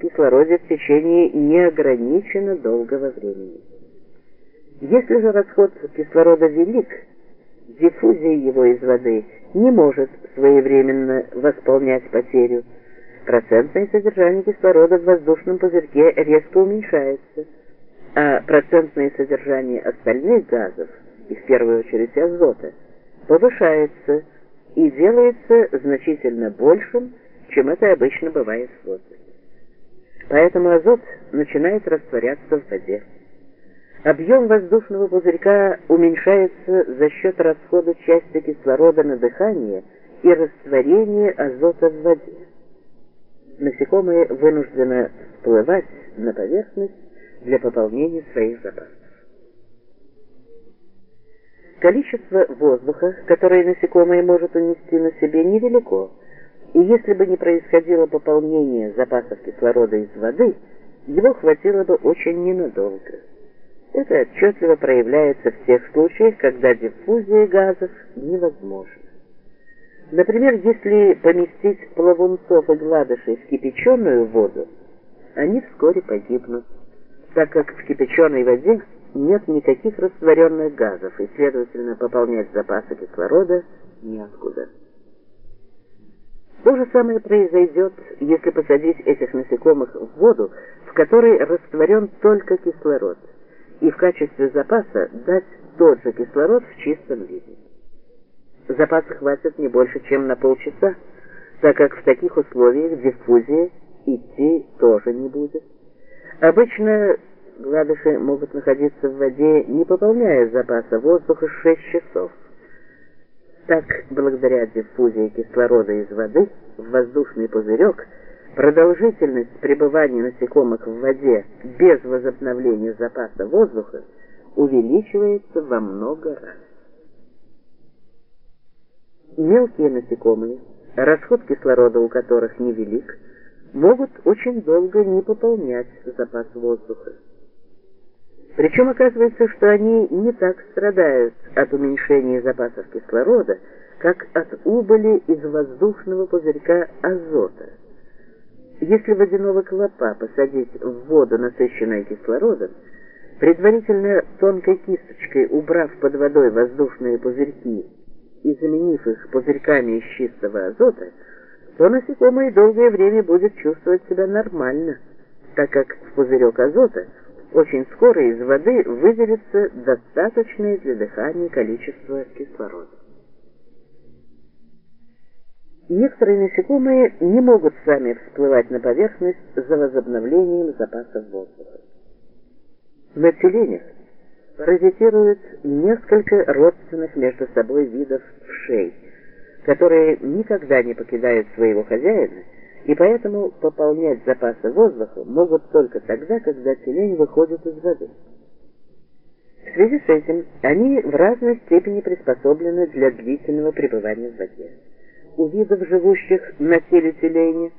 кислороде в течение неограниченно долгого времени. Если же расход кислорода велик, диффузия его из воды не может своевременно восполнять потерю. Процентное содержание кислорода в воздушном пузырьке резко уменьшается, а процентное содержание остальных газов, и в первую очередь азота, повышается и делается значительно большим, чем это обычно бывает в воздухе. Поэтому азот начинает растворяться в воде. Объем воздушного пузырька уменьшается за счет расхода части кислорода на дыхание и растворения азота в воде. Насекомые вынуждены всплывать на поверхность для пополнения своих запасов. Количество воздуха, которое насекомое может унести на себе, невелико, и если бы не происходило пополнение запасов кислорода из воды, его хватило бы очень ненадолго. Это отчетливо проявляется в тех случаях, когда диффузия газов невозможна. Например, если поместить плавунцов и гладышей в кипяченую воду, они вскоре погибнут, так как в кипяченой воде нет никаких растворенных газов, и, следовательно, пополнять запасы кислорода неоткуда. То же самое произойдет, если посадить этих насекомых в воду, в которой растворен только кислород, и в качестве запаса дать тот же кислород в чистом виде. Запаса хватит не больше, чем на полчаса, так как в таких условиях диффузия идти тоже не будет. Обычно гладыши могут находиться в воде, не пополняя запаса воздуха 6 часов. Так, благодаря диффузии кислорода из воды в воздушный пузырек, продолжительность пребывания насекомых в воде без возобновления запаса воздуха увеличивается во много раз. Мелкие насекомые, расход кислорода у которых невелик, могут очень долго не пополнять запас воздуха. Причем оказывается, что они не так страдают от уменьшения запасов кислорода, как от убыли из воздушного пузырька азота. Если водяного клопа посадить в воду, насыщенную кислородом, предварительно тонкой кисточкой убрав под водой воздушные пузырьки и заменив их пузырьками из чистого азота, то насекомое долгое время будет чувствовать себя нормально, так как в пузырек азота – очень скоро из воды выделится достаточное для дыхания количество кислорода. Некоторые насекомые не могут сами всплывать на поверхность за возобновлением запасов воздуха. На тюленях паразитируют несколько родственных между собой видов вшей, которые никогда не покидают своего хозяина и поэтому пополнять запасы воздуха могут только тогда, когда тюлень выходит из воды. В связи с этим они в разной степени приспособлены для длительного пребывания в воде. У видов, живущих на теле тюленя,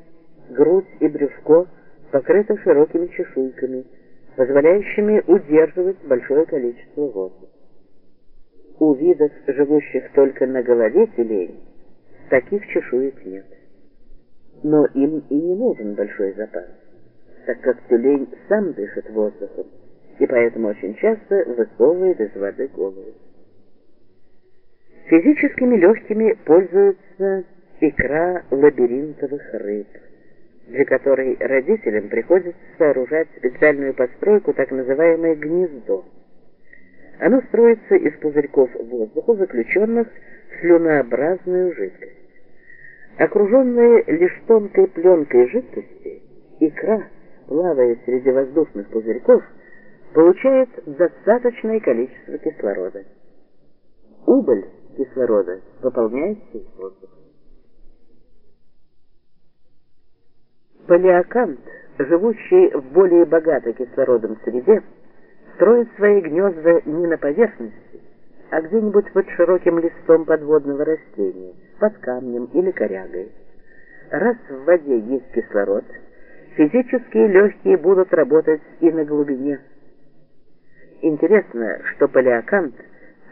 грудь и брюшко покрыты широкими чешуйками, позволяющими удерживать большое количество воздуха. У видов, живущих только на голове тюленя, таких чешуек нет но им и не нужен большой запас, так как тюлень сам дышит воздухом, и поэтому очень часто высовывает из воды голову. Физическими легкими пользуются икра лабиринтовых рыб, для которой родителям приходится сооружать специальную постройку, так называемое гнездо. Оно строится из пузырьков воздуха, заключенных в слюнообразную жидкость. Окруженная лишь тонкой пленкой жидкости, икра, плавая среди воздушных пузырьков, получает достаточное количество кислорода. Убыль кислорода выполняется из воздуха. Палеокант, живущий в более богатой кислородом среде, строит свои гнезда не на поверхности, а где-нибудь под широким листом подводного растения, под камнем или корягой. Раз в воде есть кислород, физические легкие будут работать и на глубине. Интересно, что палеокант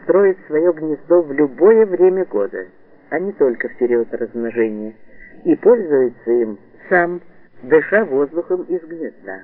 строит свое гнездо в любое время года, а не только в период размножения, и пользуется им сам дыша воздухом из гнезда.